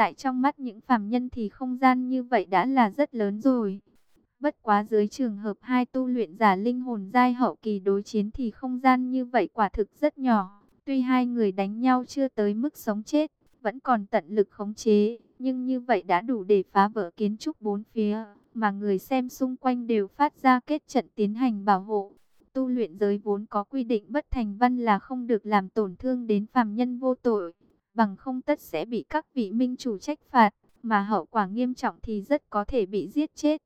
Tại trong mắt những phàm nhân thì không gian như vậy đã là rất lớn rồi. Bất quá dưới trường hợp hai tu luyện giả linh hồn giai hậu kỳ đối chiến thì không gian như vậy quả thực rất nhỏ. Tuy hai người đánh nhau chưa tới mức sống chết, vẫn còn tận lực khống chế, nhưng như vậy đã đủ để phá vỡ kiến trúc bốn phía, mà người xem xung quanh đều phát ra kết trận tiến hành bảo hộ. Tu luyện giới vốn có quy định bất thành văn là không được làm tổn thương đến phàm nhân vô tội, bằng không tất sẽ bị các vị minh chủ trách phạt, mà hậu quả nghiêm trọng thì rất có thể bị giết chết.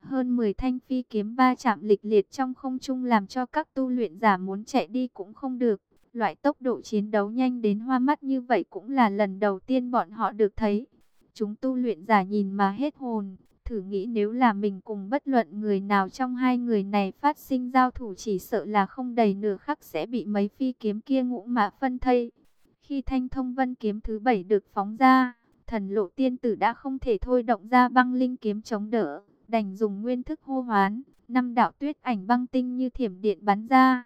Hơn 10 thanh phi kiếm ba chạm lịch liệt trong không trung làm cho các tu luyện giả muốn chạy đi cũng không được. Loại tốc độ chiến đấu nhanh đến hoa mắt như vậy cũng là lần đầu tiên bọn họ được thấy. Chúng tu luyện giả nhìn mà hết hồn, thử nghĩ nếu là mình cùng bất luận người nào trong hai người này phát sinh giao thủ chỉ sợ là không đầy nửa khắc sẽ bị mấy phi kiếm kia ngũ mã phân thây. Khi thanh thông vân kiếm thứ bảy được phóng ra, thần lộ tiên tử đã không thể thôi động ra băng linh kiếm chống đỡ, đành dùng nguyên thức hô hoán, năm đạo tuyết ảnh băng tinh như thiểm điện bắn ra.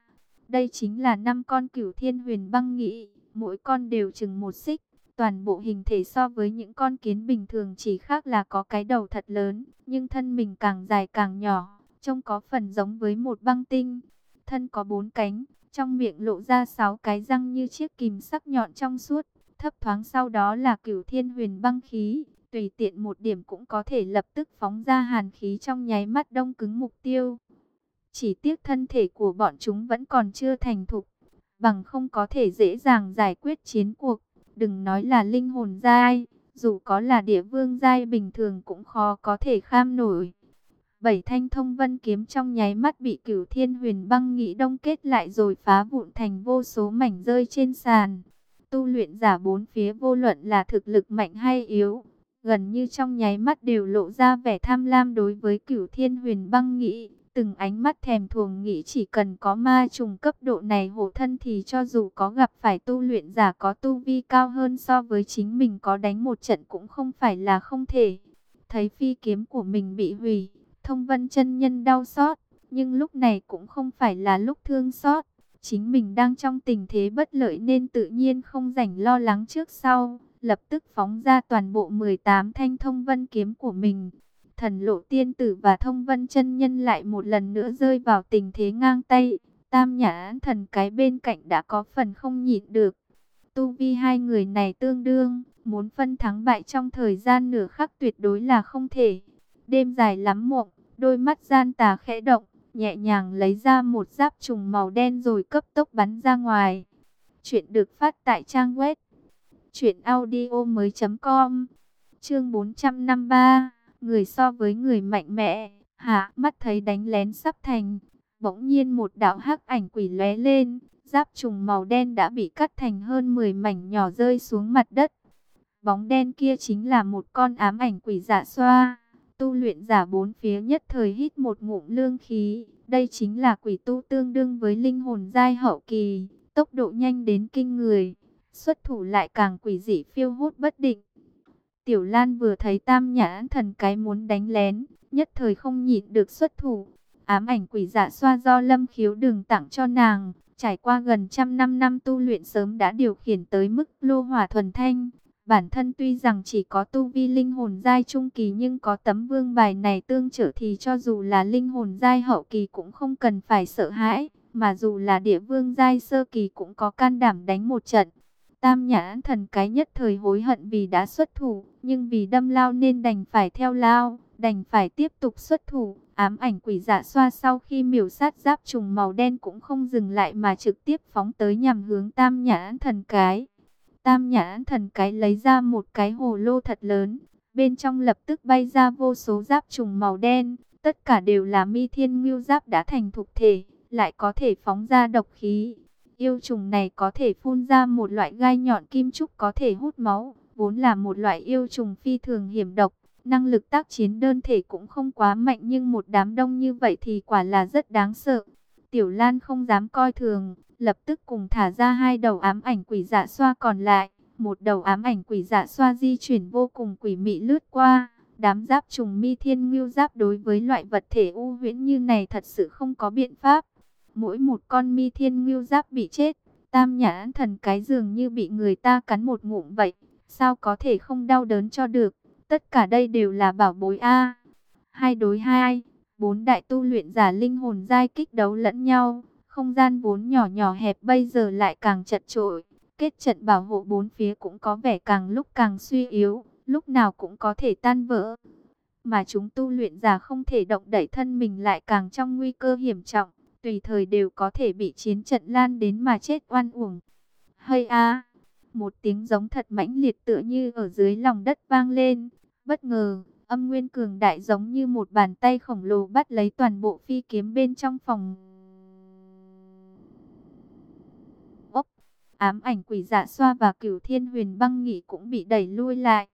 Đây chính là năm con cửu thiên huyền băng nghị, mỗi con đều chừng một xích. Toàn bộ hình thể so với những con kiến bình thường chỉ khác là có cái đầu thật lớn, nhưng thân mình càng dài càng nhỏ, trông có phần giống với một băng tinh. Thân có bốn cánh, trong miệng lộ ra sáu cái răng như chiếc kìm sắc nhọn trong suốt, thấp thoáng sau đó là cửu thiên huyền băng khí, tùy tiện một điểm cũng có thể lập tức phóng ra hàn khí trong nháy mắt đông cứng mục tiêu. Chỉ tiếc thân thể của bọn chúng vẫn còn chưa thành thục, bằng không có thể dễ dàng giải quyết chiến cuộc. Đừng nói là linh hồn giai, dù có là địa vương giai bình thường cũng khó có thể kham nổi. Bảy thanh thông vân kiếm trong nháy mắt bị cửu thiên huyền băng nghĩ đông kết lại rồi phá vụn thành vô số mảnh rơi trên sàn. Tu luyện giả bốn phía vô luận là thực lực mạnh hay yếu, gần như trong nháy mắt đều lộ ra vẻ tham lam đối với cửu thiên huyền băng nghĩ. Từng ánh mắt thèm thuồng nghĩ chỉ cần có ma trùng cấp độ này hộ thân thì cho dù có gặp phải tu luyện giả có tu vi cao hơn so với chính mình có đánh một trận cũng không phải là không thể. Thấy phi kiếm của mình bị hủy, thông vân chân nhân đau xót, nhưng lúc này cũng không phải là lúc thương xót. Chính mình đang trong tình thế bất lợi nên tự nhiên không rảnh lo lắng trước sau, lập tức phóng ra toàn bộ 18 thanh thông vân kiếm của mình thần lộ tiên tử và thông vân chân nhân lại một lần nữa rơi vào tình thế ngang tay. Tam nhã thần cái bên cạnh đã có phần không nhịn được. Tu vi hai người này tương đương, muốn phân thắng bại trong thời gian nửa khắc tuyệt đối là không thể. Đêm dài lắm mộng, đôi mắt gian tà khẽ động, nhẹ nhàng lấy ra một giáp trùng màu đen rồi cấp tốc bắn ra ngoài. Chuyện được phát tại trang web chuyệnaudio mới .com. Chương 453 người so với người mạnh mẽ, hạ mắt thấy đánh lén sắp thành, bỗng nhiên một đạo hắc ảnh quỷ lóe lên, giáp trùng màu đen đã bị cắt thành hơn 10 mảnh nhỏ rơi xuống mặt đất. Bóng đen kia chính là một con ám ảnh quỷ giả xoa, tu luyện giả bốn phía nhất thời hít một ngụm lương khí, đây chính là quỷ tu tương đương với linh hồn giai hậu kỳ, tốc độ nhanh đến kinh người, xuất thủ lại càng quỷ dị phiêu hốt bất định. Tiểu Lan vừa thấy tam nhãn thần cái muốn đánh lén, nhất thời không nhịn được xuất thủ. Ám ảnh quỷ dạ xoa do lâm khiếu đường tặng cho nàng, trải qua gần trăm năm năm tu luyện sớm đã điều khiển tới mức lô hỏa thuần thanh. Bản thân tuy rằng chỉ có tu vi linh hồn giai trung kỳ nhưng có tấm vương bài này tương trợ thì cho dù là linh hồn giai hậu kỳ cũng không cần phải sợ hãi, mà dù là địa vương giai sơ kỳ cũng có can đảm đánh một trận. Tam nhãn thần cái nhất thời hối hận vì đã xuất thủ, nhưng vì đâm lao nên đành phải theo lao, đành phải tiếp tục xuất thủ. Ám ảnh quỷ dạ xoa sau khi miểu sát giáp trùng màu đen cũng không dừng lại mà trực tiếp phóng tới nhằm hướng tam nhãn thần cái. Tam nhãn thần cái lấy ra một cái hồ lô thật lớn, bên trong lập tức bay ra vô số giáp trùng màu đen, tất cả đều là mi thiên ngưu giáp đã thành thục thể, lại có thể phóng ra độc khí. Yêu trùng này có thể phun ra một loại gai nhọn kim trúc có thể hút máu, vốn là một loại yêu trùng phi thường hiểm độc. Năng lực tác chiến đơn thể cũng không quá mạnh nhưng một đám đông như vậy thì quả là rất đáng sợ. Tiểu Lan không dám coi thường, lập tức cùng thả ra hai đầu ám ảnh quỷ dạ xoa còn lại. Một đầu ám ảnh quỷ dạ xoa di chuyển vô cùng quỷ mị lướt qua. Đám giáp trùng mi thiên ngưu giáp đối với loại vật thể u huyễn như này thật sự không có biện pháp. Mỗi một con mi thiên ngưu giáp bị chết, tam nhãn thần cái dường như bị người ta cắn một ngụm vậy. Sao có thể không đau đớn cho được? Tất cả đây đều là bảo bối A. Hai đối hai, bốn đại tu luyện giả linh hồn giai kích đấu lẫn nhau. Không gian vốn nhỏ nhỏ hẹp bây giờ lại càng chật trội. Kết trận bảo hộ bốn phía cũng có vẻ càng lúc càng suy yếu, lúc nào cũng có thể tan vỡ. Mà chúng tu luyện giả không thể động đẩy thân mình lại càng trong nguy cơ hiểm trọng, tùy thời đều có thể bị chiến trận lan đến mà chết oan uổng. Hơi a, một tiếng giống thật mãnh liệt tựa như ở dưới lòng đất vang lên, bất ngờ, âm nguyên cường đại giống như một bàn tay khổng lồ bắt lấy toàn bộ phi kiếm bên trong phòng. Ám ảnh quỷ dạ xoa và cửu thiên huyền băng nghỉ cũng bị đẩy lui lại.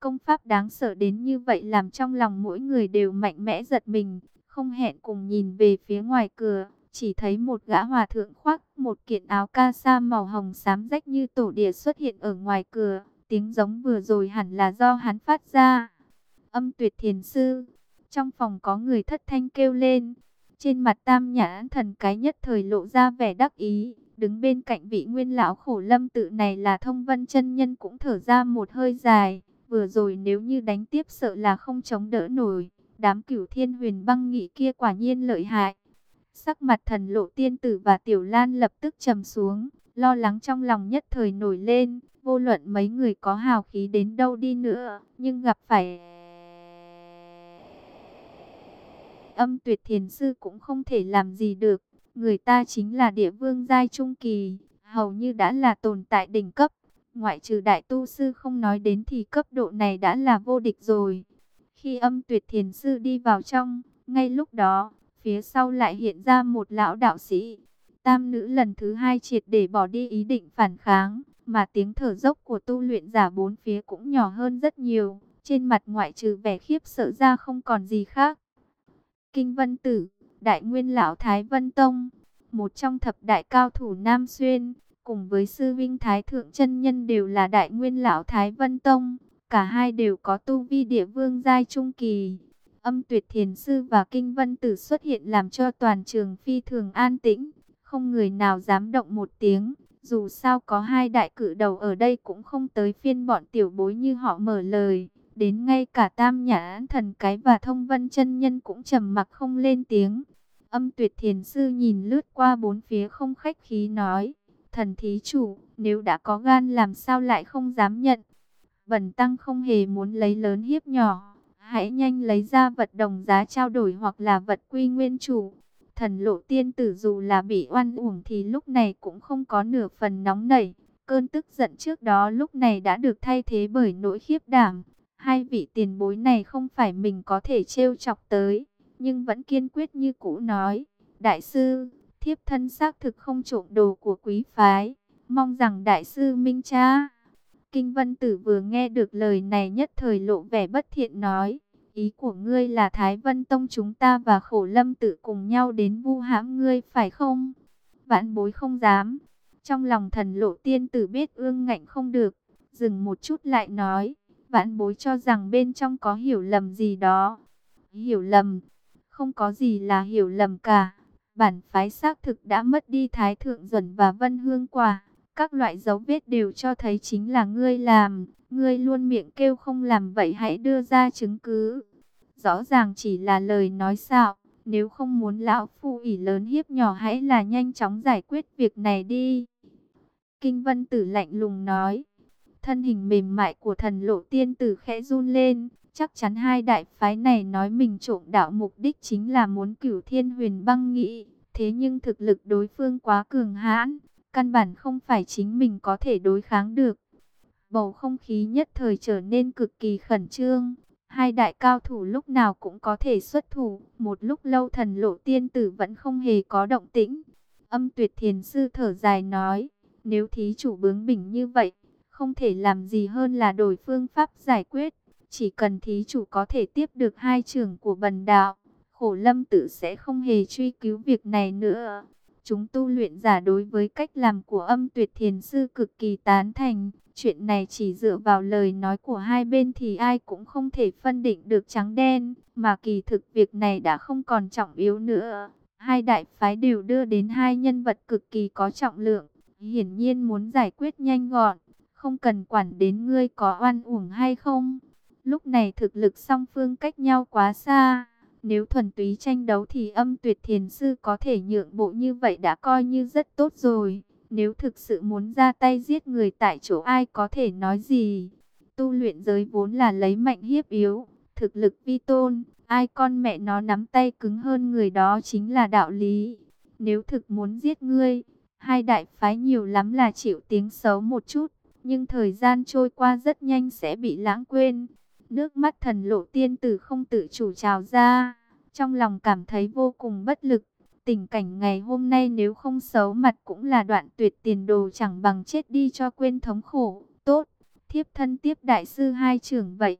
Công pháp đáng sợ đến như vậy làm trong lòng mỗi người đều mạnh mẽ giật mình, không hẹn cùng nhìn về phía ngoài cửa, chỉ thấy một gã hòa thượng khoác một kiện áo ca sa màu hồng xám rách như tổ địa xuất hiện ở ngoài cửa, tiếng giống vừa rồi hẳn là do hắn phát ra. Âm tuyệt thiền sư, trong phòng có người thất thanh kêu lên, trên mặt tam nhãn thần cái nhất thời lộ ra vẻ đắc ý, đứng bên cạnh vị nguyên lão khổ lâm tự này là thông vân chân nhân cũng thở ra một hơi dài. Vừa rồi nếu như đánh tiếp sợ là không chống đỡ nổi. Đám cửu thiên huyền băng nghị kia quả nhiên lợi hại. Sắc mặt thần lộ tiên tử và tiểu lan lập tức trầm xuống. Lo lắng trong lòng nhất thời nổi lên. Vô luận mấy người có hào khí đến đâu đi nữa. Nhưng gặp phải... Âm tuyệt thiền sư cũng không thể làm gì được. Người ta chính là địa vương giai trung kỳ. Hầu như đã là tồn tại đỉnh cấp Ngoại trừ đại tu sư không nói đến thì cấp độ này đã là vô địch rồi. Khi âm tuyệt thiền sư đi vào trong, ngay lúc đó, phía sau lại hiện ra một lão đạo sĩ. Tam nữ lần thứ hai triệt để bỏ đi ý định phản kháng, mà tiếng thở dốc của tu luyện giả bốn phía cũng nhỏ hơn rất nhiều. Trên mặt ngoại trừ vẻ khiếp sợ ra không còn gì khác. Kinh Vân Tử, Đại Nguyên Lão Thái Vân Tông, một trong thập đại cao thủ Nam Xuyên, cùng với sư vinh Thái Thượng chân Nhân đều là đại nguyên lão Thái Vân Tông, cả hai đều có tu vi địa vương giai trung kỳ. Âm tuyệt thiền sư và kinh vân tử xuất hiện làm cho toàn trường phi thường an tĩnh, không người nào dám động một tiếng. Dù sao có hai đại cử đầu ở đây cũng không tới phiên bọn tiểu bối như họ mở lời. Đến ngay cả tam nhã thần cái và thông vân chân nhân cũng trầm mặc không lên tiếng. Âm tuyệt thiền sư nhìn lướt qua bốn phía không khách khí nói. Thần thí chủ, nếu đã có gan làm sao lại không dám nhận. Bần tăng không hề muốn lấy lớn hiếp nhỏ. Hãy nhanh lấy ra vật đồng giá trao đổi hoặc là vật quy nguyên chủ. Thần lộ tiên tử dù là bị oan uổng thì lúc này cũng không có nửa phần nóng nảy. Cơn tức giận trước đó lúc này đã được thay thế bởi nỗi khiếp đảm. Hai vị tiền bối này không phải mình có thể trêu chọc tới, nhưng vẫn kiên quyết như cũ nói. Đại sư, thiếp thân xác thực không trộm đồ của quý phái, mong rằng đại sư minh cha. Kinh Vân Tử vừa nghe được lời này nhất thời lộ vẻ bất thiện nói, ý của ngươi là Thái Vân Tông chúng ta và Khổ Lâm Tử cùng nhau đến vu hãm ngươi phải không? Vãn bối không dám. Trong lòng thần lộ tiên tử biết ương ngạnh không được, dừng một chút lại nói, vãn bối cho rằng bên trong có hiểu lầm gì đó. Hiểu lầm, không có gì là hiểu lầm cả bản phái xác thực đã mất đi Thái Thượng Duẩn và Vân Hương Quả. Các loại dấu vết đều cho thấy chính là ngươi làm. Ngươi luôn miệng kêu không làm vậy hãy đưa ra chứng cứ. Rõ ràng chỉ là lời nói xạo. Nếu không muốn lão phu ỉ lớn hiếp nhỏ hãy là nhanh chóng giải quyết việc này đi. Kinh Vân Tử lạnh lùng nói. Thân hình mềm mại của thần lộ tiên tử khẽ run lên. Chắc chắn hai đại phái này nói mình trộm đạo mục đích chính là muốn cửu thiên huyền băng nghị. Thế nhưng thực lực đối phương quá cường hãn, căn bản không phải chính mình có thể đối kháng được. Bầu không khí nhất thời trở nên cực kỳ khẩn trương. Hai đại cao thủ lúc nào cũng có thể xuất thủ. Một lúc lâu thần lộ tiên tử vẫn không hề có động tĩnh. Âm tuyệt thiền sư thở dài nói. Nếu thí chủ bướng bỉnh như vậy, không thể làm gì hơn là đổi phương pháp giải quyết. Chỉ cần thí chủ có thể tiếp được hai trường của bần đạo, khổ lâm tự sẽ không hề truy cứu việc này nữa. Chúng tu luyện giả đối với cách làm của âm tuyệt thiền sư cực kỳ tán thành. Chuyện này chỉ dựa vào lời nói của hai bên thì ai cũng không thể phân định được trắng đen. Mà kỳ thực việc này đã không còn trọng yếu nữa. Hai đại phái đều đưa đến hai nhân vật cực kỳ có trọng lượng. Hiển nhiên muốn giải quyết nhanh gọn không cần quản đến ngươi có oan uổng hay không. Lúc này thực lực song phương cách nhau quá xa. Nếu thuần túy tranh đấu thì âm tuyệt thiền sư có thể nhượng bộ như vậy đã coi như rất tốt rồi. Nếu thực sự muốn ra tay giết người tại chỗ ai có thể nói gì. Tu luyện giới vốn là lấy mạnh hiếp yếu, thực lực vi tôn, ai con mẹ nó nắm tay cứng hơn người đó chính là đạo lý. Nếu thực muốn giết ngươi, hai đại phái nhiều lắm là chịu tiếng xấu một chút, nhưng thời gian trôi qua rất nhanh sẽ bị lãng quên. Nước mắt thần lộ tiên tử không tự chủ trào ra, trong lòng cảm thấy vô cùng bất lực. Tình cảnh ngày hôm nay nếu không xấu mặt cũng là đoạn tuyệt tiền đồ chẳng bằng chết đi cho quên thống khổ. Tốt, thiếp thân tiếp đại sư hai trưởng vậy.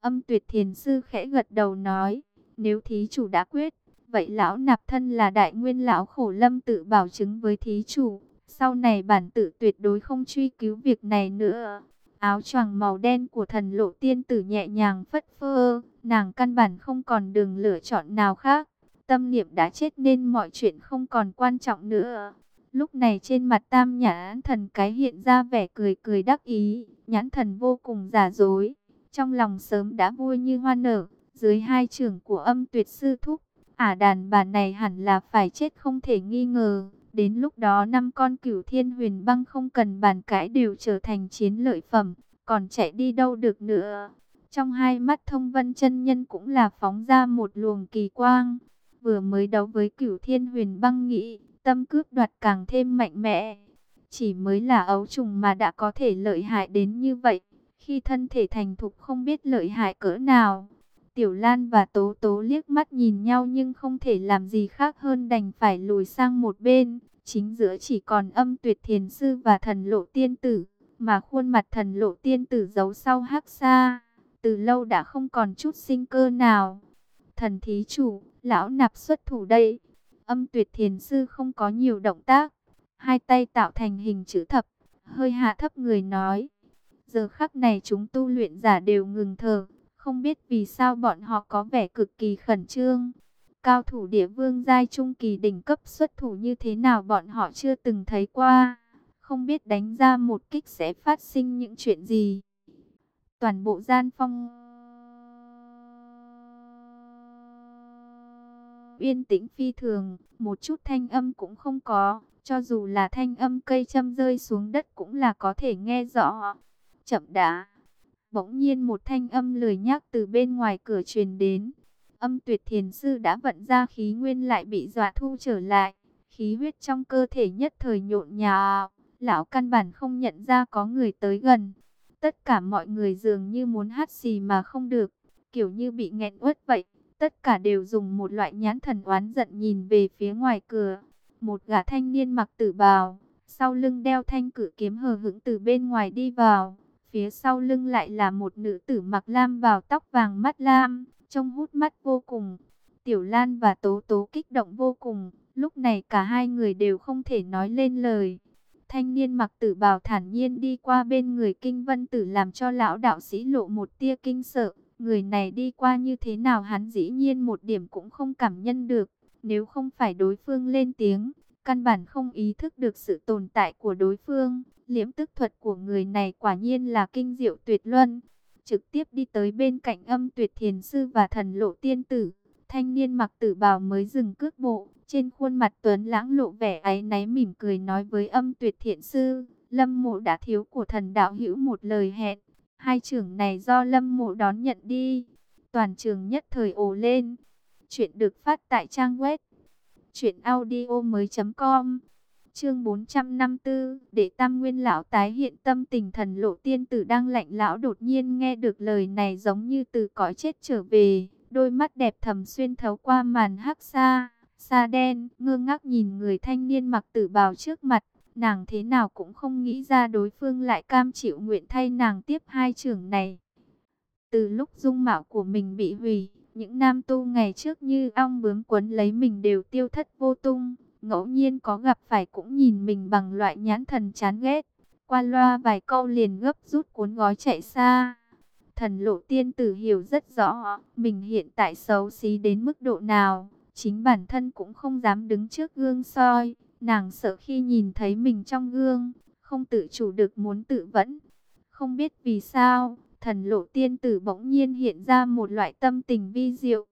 Âm tuyệt thiền sư khẽ gật đầu nói, nếu thí chủ đã quyết, vậy lão nạp thân là đại nguyên lão khổ lâm tự bảo chứng với thí chủ. Sau này bản tự tuyệt đối không truy cứu việc này nữa. Áo choàng màu đen của thần lộ tiên tử nhẹ nhàng phất phơ, nàng căn bản không còn đường lựa chọn nào khác. Tâm niệm đã chết nên mọi chuyện không còn quan trọng nữa. Lúc này trên mặt tam nhãn thần cái hiện ra vẻ cười cười đắc ý, nhãn thần vô cùng giả dối. Trong lòng sớm đã vui như hoa nở, dưới hai trường của âm tuyệt sư thúc, ả đàn bà này hẳn là phải chết không thể nghi ngờ. Đến lúc đó năm con cửu thiên huyền băng không cần bàn cãi đều trở thành chiến lợi phẩm, còn chạy đi đâu được nữa. Trong hai mắt thông vân chân nhân cũng là phóng ra một luồng kỳ quang. Vừa mới đấu với cửu thiên huyền băng nghĩ, tâm cướp đoạt càng thêm mạnh mẽ. Chỉ mới là ấu trùng mà đã có thể lợi hại đến như vậy. Khi thân thể thành thục không biết lợi hại cỡ nào. Tiểu Lan và Tố Tố liếc mắt nhìn nhau nhưng không thể làm gì khác hơn đành phải lùi sang một bên. Chính giữa chỉ còn âm tuyệt thiền sư và thần lộ tiên tử, mà khuôn mặt thần lộ tiên tử giấu sau hắc xa. Từ lâu đã không còn chút sinh cơ nào. Thần thí chủ, lão nạp xuất thủ đây. Âm tuyệt thiền sư không có nhiều động tác. Hai tay tạo thành hình chữ thập, hơi hạ thấp người nói. Giờ khắc này chúng tu luyện giả đều ngừng thở, không biết vì sao bọn họ có vẻ cực kỳ khẩn trương. Cao thủ địa vương giai trung kỳ đỉnh cấp xuất thủ như thế nào bọn họ chưa từng thấy qua. Không biết đánh ra một kích sẽ phát sinh những chuyện gì. Toàn bộ gian phong yên tĩnh phi thường, một chút thanh âm cũng không có, cho dù là thanh âm cây châm rơi xuống đất cũng là có thể nghe rõ. Chậm đã. Bỗng nhiên một thanh âm lười nhác từ bên ngoài cửa truyền đến. Âm tuyệt thiền sư đã vận ra khí nguyên lại bị dọa thu trở lại. Khí huyết trong cơ thể nhất thời nhộn nhào. Lão căn bản không nhận ra có người tới gần. Tất cả mọi người dường như muốn hát xì mà không được. Kiểu như bị nghẹn uất vậy. Tất cả đều dùng một loại nhãn thần oán giận nhìn về phía ngoài cửa. Một gã thanh niên mặc tử bào. Sau lưng đeo thanh cử kiếm hờ hững từ bên ngoài đi vào Phía sau lưng lại là một nữ tử mặc lam vào tóc vàng mắt lam, trông hút mắt vô cùng. Tiểu Lan và Tố Tố kích động vô cùng, lúc này cả hai người đều không thể nói lên lời. Thanh niên mặc tử bào thản nhiên đi qua bên người kinh vân tử làm cho lão đạo sĩ lộ một tia kinh sợ. Người này đi qua như thế nào hắn dĩ nhiên một điểm cũng không cảm nhận được. Nếu không phải đối phương lên tiếng, căn bản không ý thức được sự tồn tại của đối phương. Liễm tức thuật của người này quả nhiên là kinh diệu tuyệt luân. Trực tiếp đi tới bên cạnh âm tuyệt thiền sư và thần lộ tiên tử. Thanh niên mặc tử bào mới dừng cước bộ. Trên khuôn mặt tuấn lãng lộ vẻ áy náy mỉm cười nói với âm tuyệt thiện sư. Lâm mộ đã thiếu của thần đạo hữu một lời hẹn. Hai trưởng này do lâm mộ đón nhận đi. Toàn trường nhất thời ồ lên. Chuyện được phát tại trang web. Chuyện audio mới.com Chương 454, để Tam Nguyên lão tái hiện tâm tình thần lộ tiên tử đang lạnh lão đột nhiên nghe được lời này giống như từ cõi chết trở về, đôi mắt đẹp thầm xuyên thấu qua màn hắc xa, xa đen, ngơ ngác nhìn người thanh niên mặc tử bào trước mặt, nàng thế nào cũng không nghĩ ra đối phương lại cam chịu nguyện thay nàng tiếp hai trưởng này. Từ lúc dung mạo của mình bị hủy, những nam tu ngày trước như ong bướm quấn lấy mình đều tiêu thất vô tung ngẫu nhiên có gặp phải cũng nhìn mình bằng loại nhãn thần chán ghét. Qua loa vài câu liền gấp rút cuốn gói chạy xa. Thần lộ tiên tử hiểu rất rõ, mình hiện tại xấu xí đến mức độ nào. Chính bản thân cũng không dám đứng trước gương soi, nàng sợ khi nhìn thấy mình trong gương, không tự chủ được muốn tự vẫn. Không biết vì sao, thần lộ tiên tử bỗng nhiên hiện ra một loại tâm tình vi diệu.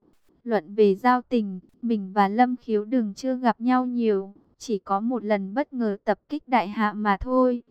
Luận về giao tình, mình và Lâm Khiếu đừng chưa gặp nhau nhiều, chỉ có một lần bất ngờ tập kích đại hạ mà thôi.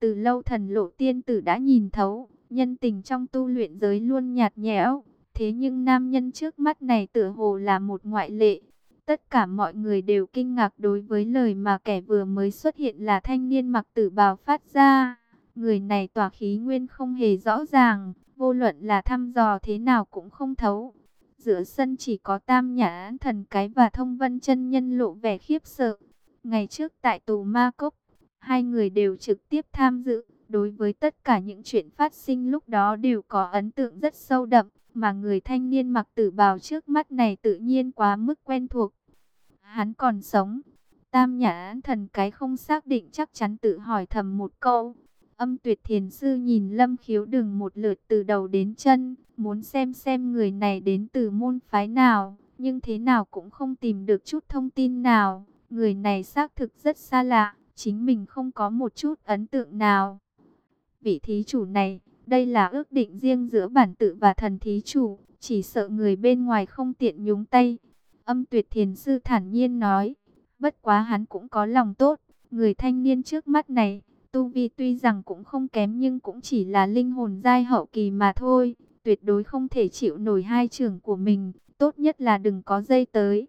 Từ lâu thần lộ tiên tử đã nhìn thấu, nhân tình trong tu luyện giới luôn nhạt nhẽo. Thế nhưng nam nhân trước mắt này tựa hồ là một ngoại lệ. Tất cả mọi người đều kinh ngạc đối với lời mà kẻ vừa mới xuất hiện là thanh niên mặc tử bào phát ra. Người này tỏa khí nguyên không hề rõ ràng, vô luận là thăm dò thế nào cũng không thấu. Giữa sân chỉ có tam nhã thần cái và thông vân chân nhân lộ vẻ khiếp sợ. Ngày trước tại tù Ma Cốc, hai người đều trực tiếp tham dự. Đối với tất cả những chuyện phát sinh lúc đó đều có ấn tượng rất sâu đậm. Mà người thanh niên mặc tử bào trước mắt này tự nhiên quá mức quen thuộc. Hắn còn sống. Tam nhã thần cái không xác định chắc chắn tự hỏi thầm một câu. Âm tuyệt thiền sư nhìn lâm khiếu đừng một lượt từ đầu đến chân, muốn xem xem người này đến từ môn phái nào, nhưng thế nào cũng không tìm được chút thông tin nào. Người này xác thực rất xa lạ, chính mình không có một chút ấn tượng nào. Vị thí chủ này, đây là ước định riêng giữa bản tự và thần thí chủ, chỉ sợ người bên ngoài không tiện nhúng tay. Âm tuyệt thiền sư thản nhiên nói, bất quá hắn cũng có lòng tốt, người thanh niên trước mắt này, tu vi tuy rằng cũng không kém nhưng cũng chỉ là linh hồn giai hậu kỳ mà thôi, tuyệt đối không thể chịu nổi hai trường của mình, tốt nhất là đừng có dây tới.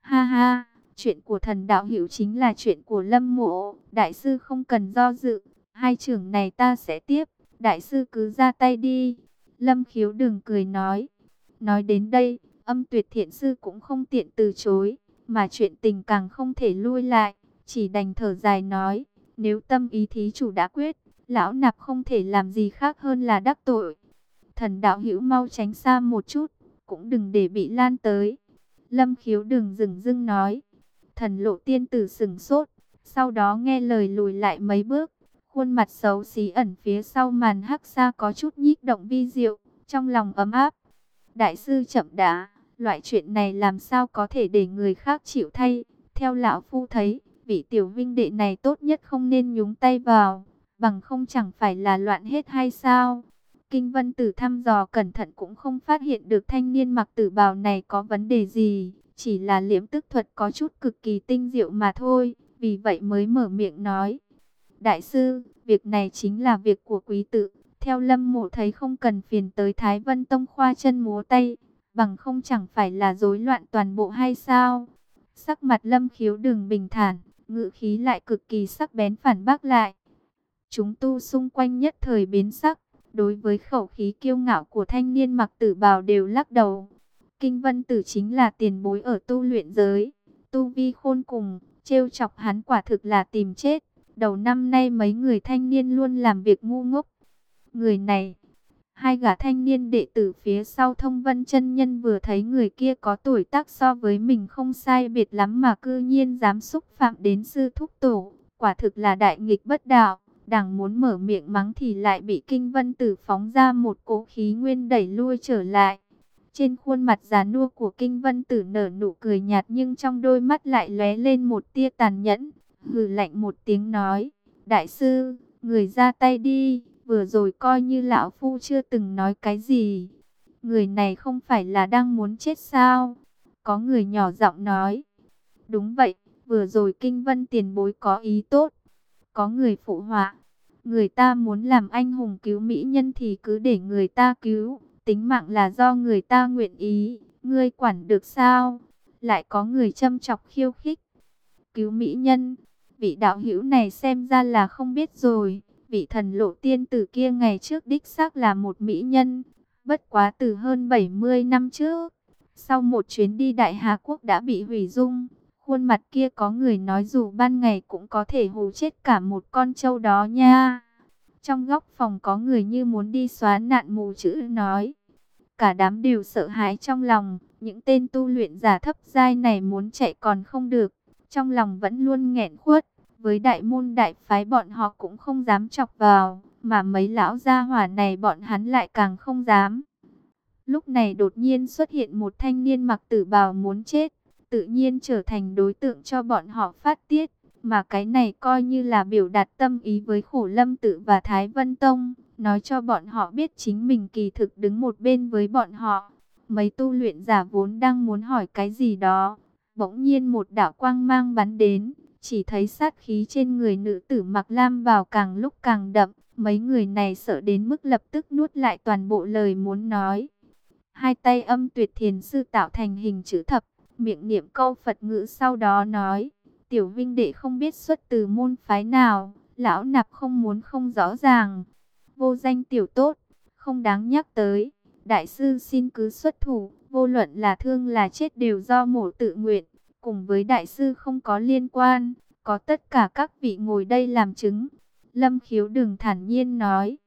Ha ha, chuyện của thần đạo hiểu chính là chuyện của lâm mộ, đại sư không cần do dự, hai trường này ta sẽ tiếp, đại sư cứ ra tay đi. Lâm khiếu đừng cười nói, nói đến đây, âm tuyệt thiện sư cũng không tiện từ chối, mà chuyện tình càng không thể lui lại, chỉ đành thở dài nói, nếu tâm ý thí chủ đã quyết, lão nạp không thể làm gì khác hơn là đắc tội. Thần đạo hữu mau tránh xa một chút, cũng đừng để bị lan tới. Lâm khiếu đừng dừng dưng nói. Thần lộ tiên tử sừng sốt, sau đó nghe lời lùi lại mấy bước. Khuôn mặt xấu xí ẩn phía sau màn hắc xa có chút nhích động vi diệu, trong lòng ấm áp. Đại sư chậm đã, loại chuyện này làm sao có thể để người khác chịu thay. Theo lão phu thấy, vị tiểu vinh đệ này tốt nhất không nên nhúng tay vào, bằng không chẳng phải là loạn hết hay sao? Kinh Vân Tử thăm dò cẩn thận cũng không phát hiện được thanh niên mặc tử bào này có vấn đề gì, chỉ là liễm tức thuật có chút cực kỳ tinh diệu mà thôi, vì vậy mới mở miệng nói. Đại sư, việc này chính là việc của quý tự, theo lâm mộ thấy không cần phiền tới Thái Vân Tông khoa chân múa tay, bằng không chẳng phải là rối loạn toàn bộ hay sao? Sắc mặt lâm khiếu đừng bình thản, ngự khí lại cực kỳ sắc bén phản bác lại. Chúng tu xung quanh nhất thời biến sắc, đối với khẩu khí kiêu ngạo của thanh niên mặc tử bào đều lắc đầu. Kinh vân tử chính là tiền bối ở tu luyện giới, tu vi khôn cùng, trêu chọc hắn quả thực là tìm chết. Đầu năm nay mấy người thanh niên luôn làm việc ngu ngốc. Người này, hai gã thanh niên đệ tử phía sau thông vân chân nhân vừa thấy người kia có tuổi tác so với mình không sai biệt lắm mà cư nhiên dám xúc phạm đến sư thúc tổ. Quả thực là đại nghịch bất đạo. Đang muốn mở miệng mắng thì lại bị kinh vân tử phóng ra một cỗ khí nguyên đẩy lui trở lại. Trên khuôn mặt già nua của kinh vân tử nở nụ cười nhạt nhưng trong đôi mắt lại lóe lên một tia tàn nhẫn. Hừ lạnh một tiếng nói, đại sư, người ra tay đi, vừa rồi coi như lão phu chưa từng nói cái gì. Người này không phải là đang muốn chết sao? Có người nhỏ giọng nói. Đúng vậy, vừa rồi kinh vân tiền bối có ý tốt, có người phụ họa. Người ta muốn làm anh hùng cứu mỹ nhân thì cứ để người ta cứu. Tính mạng là do người ta nguyện ý. Ngươi quản được sao? Lại có người châm chọc khiêu khích. Cứu mỹ nhân. Vị đạo hữu này xem ra là không biết rồi. Vị thần lộ tiên tử kia ngày trước đích xác là một mỹ nhân. Bất quá từ hơn 70 năm trước. Sau một chuyến đi Đại Hà Quốc đã bị hủy dung. Khuôn mặt kia có người nói dù ban ngày cũng có thể hù chết cả một con trâu đó nha. Trong góc phòng có người như muốn đi xóa nạn mù chữ nói. Cả đám đều sợ hãi trong lòng, những tên tu luyện giả thấp giai này muốn chạy còn không được. Trong lòng vẫn luôn nghẹn khuất, với đại môn đại phái bọn họ cũng không dám chọc vào, mà mấy lão gia hỏa này bọn hắn lại càng không dám. Lúc này đột nhiên xuất hiện một thanh niên mặc tử bào muốn chết tự nhiên trở thành đối tượng cho bọn họ phát tiết. Mà cái này coi như là biểu đạt tâm ý với khổ lâm tự và Thái Vân Tông, nói cho bọn họ biết chính mình kỳ thực đứng một bên với bọn họ. Mấy tu luyện giả vốn đang muốn hỏi cái gì đó, bỗng nhiên một đạo quang mang bắn đến, chỉ thấy sát khí trên người nữ tử mặc lam vào càng lúc càng đậm, mấy người này sợ đến mức lập tức nuốt lại toàn bộ lời muốn nói. Hai tay âm tuyệt thiền sư tạo thành hình chữ thập, miệng niệm câu Phật ngữ sau đó nói, tiểu vinh đệ không biết xuất từ môn phái nào, lão nạp không muốn không rõ ràng, vô danh tiểu tốt, không đáng nhắc tới, đại sư xin cứ xuất thủ, vô luận là thương là chết đều do mổ tự nguyện, cùng với đại sư không có liên quan, có tất cả các vị ngồi đây làm chứng. Lâm khiếu đừng thản nhiên nói,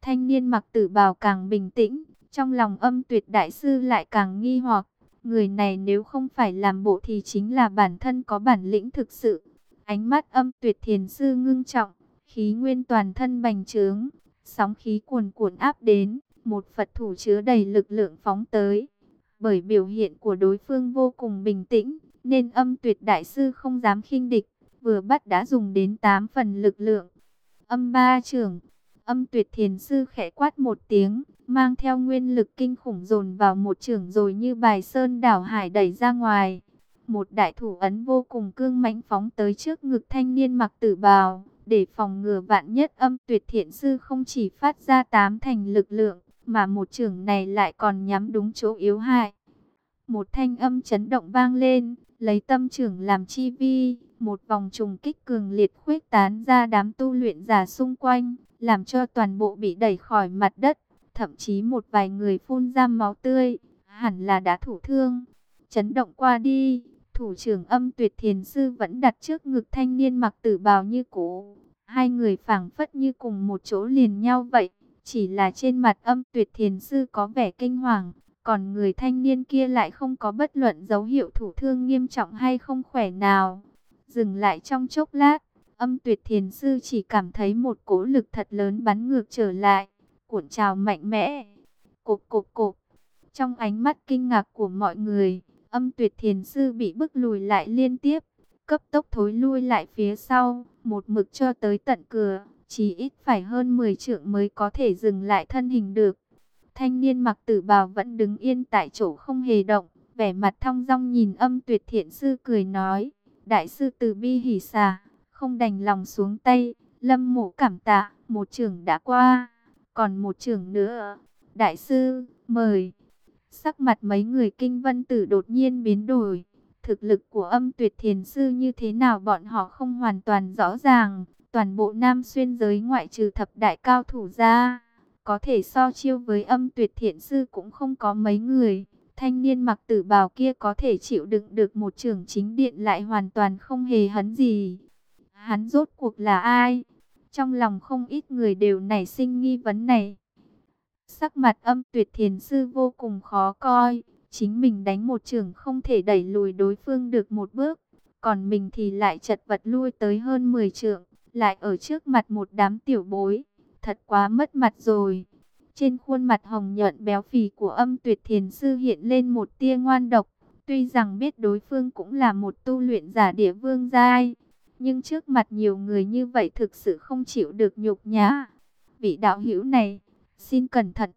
thanh niên mặc tử bào càng bình tĩnh, trong lòng âm tuyệt đại sư lại càng nghi hoặc, người này nếu không phải làm bộ thì chính là bản thân có bản lĩnh thực sự. Ánh mắt âm tuyệt thiền sư ngưng trọng, khí nguyên toàn thân bành trướng, sóng khí cuồn cuộn áp đến, một Phật thủ chứa đầy lực lượng phóng tới. Bởi biểu hiện của đối phương vô cùng bình tĩnh, nên âm tuyệt đại sư không dám khinh địch, vừa bắt đã dùng đến 8 phần lực lượng. Âm ba trưởng, âm tuyệt thiền sư khẽ quát một tiếng, mang theo nguyên lực kinh khủng dồn vào một trường rồi như bài sơn đảo hải đẩy ra ngoài. Một đại thủ ấn vô cùng cương mãnh phóng tới trước ngực thanh niên mặc tử bào, để phòng ngừa vạn nhất âm tuyệt thiện sư không chỉ phát ra tám thành lực lượng, mà một trường này lại còn nhắm đúng chỗ yếu hại. Một thanh âm chấn động vang lên, lấy tâm trưởng làm chi vi, một vòng trùng kích cường liệt khuếch tán ra đám tu luyện giả xung quanh, làm cho toàn bộ bị đẩy khỏi mặt đất thậm chí một vài người phun ra máu tươi, hẳn là đã thủ thương. Chấn động qua đi, thủ trưởng âm tuyệt thiền sư vẫn đặt trước ngực thanh niên mặc tử bào như cũ. Hai người phảng phất như cùng một chỗ liền nhau vậy, chỉ là trên mặt âm tuyệt thiền sư có vẻ kinh hoàng, còn người thanh niên kia lại không có bất luận dấu hiệu thủ thương nghiêm trọng hay không khỏe nào. Dừng lại trong chốc lát, âm tuyệt thiền sư chỉ cảm thấy một cỗ lực thật lớn bắn ngược trở lại cuộn trào mạnh mẽ. Cộp cộp cộp. Trong ánh mắt kinh ngạc của mọi người, âm tuyệt thiền sư bị bức lùi lại liên tiếp, cấp tốc thối lui lại phía sau, một mực cho tới tận cửa, chỉ ít phải hơn 10 trượng mới có thể dừng lại thân hình được. Thanh niên mặc tử bào vẫn đứng yên tại chỗ không hề động, vẻ mặt thong dong nhìn âm tuyệt thiện sư cười nói, đại sư từ bi hỉ xà, không đành lòng xuống tay, lâm mộ cảm tạ, một trường đã qua còn một trường nữa. Đại sư, mời. Sắc mặt mấy người kinh vân tử đột nhiên biến đổi. Thực lực của âm tuyệt thiền sư như thế nào bọn họ không hoàn toàn rõ ràng. Toàn bộ nam xuyên giới ngoại trừ thập đại cao thủ ra. Có thể so chiêu với âm tuyệt thiện sư cũng không có mấy người. Thanh niên mặc tử bào kia có thể chịu đựng được một trưởng chính điện lại hoàn toàn không hề hấn gì. Hắn rốt cuộc là ai? Trong lòng không ít người đều nảy sinh nghi vấn này. Sắc mặt âm tuyệt thiền sư vô cùng khó coi. Chính mình đánh một trưởng không thể đẩy lùi đối phương được một bước. Còn mình thì lại chật vật lui tới hơn 10 trưởng Lại ở trước mặt một đám tiểu bối. Thật quá mất mặt rồi. Trên khuôn mặt hồng nhuận béo phì của âm tuyệt thiền sư hiện lên một tia ngoan độc. Tuy rằng biết đối phương cũng là một tu luyện giả địa vương giai, nhưng trước mặt nhiều người như vậy thực sự không chịu được nhục nhã. Vị đạo hữu này, xin cẩn thận.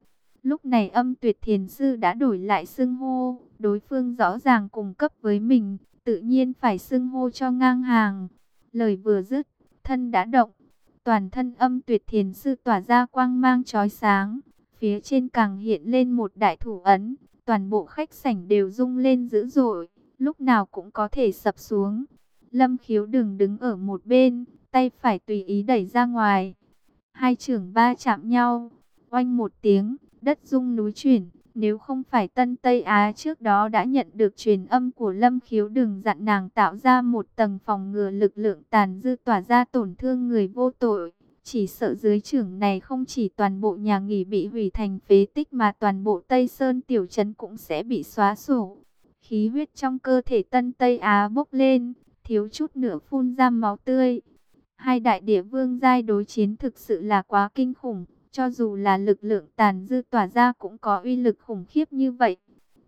Lúc này âm tuyệt thiền sư đã đổi lại xưng hô. Đối phương rõ ràng cùng cấp với mình, tự nhiên phải xưng hô cho ngang hàng. Lời vừa dứt, thân đã động. Toàn thân âm tuyệt thiền sư tỏa ra quang mang chói sáng. Phía trên càng hiện lên một đại thủ ấn. Toàn bộ khách sảnh đều rung lên dữ dội. Lúc nào cũng có thể sập xuống. Lâm khiếu đừng đứng ở một bên, tay phải tùy ý đẩy ra ngoài. Hai trưởng ba chạm nhau, oanh một tiếng, đất rung núi chuyển. Nếu không phải Tân Tây Á trước đó đã nhận được truyền âm của Lâm Khiếu đừng dặn nàng tạo ra một tầng phòng ngừa lực lượng tàn dư tỏa ra tổn thương người vô tội. Chỉ sợ dưới trưởng này không chỉ toàn bộ nhà nghỉ bị hủy thành phế tích mà toàn bộ Tây Sơn tiểu trấn cũng sẽ bị xóa sổ. Khí huyết trong cơ thể Tân Tây Á bốc lên, thiếu chút nữa phun ra máu tươi. Hai đại địa vương giai đối chiến thực sự là quá kinh khủng, cho dù là lực lượng tàn dư tỏa ra cũng có uy lực khủng khiếp như vậy.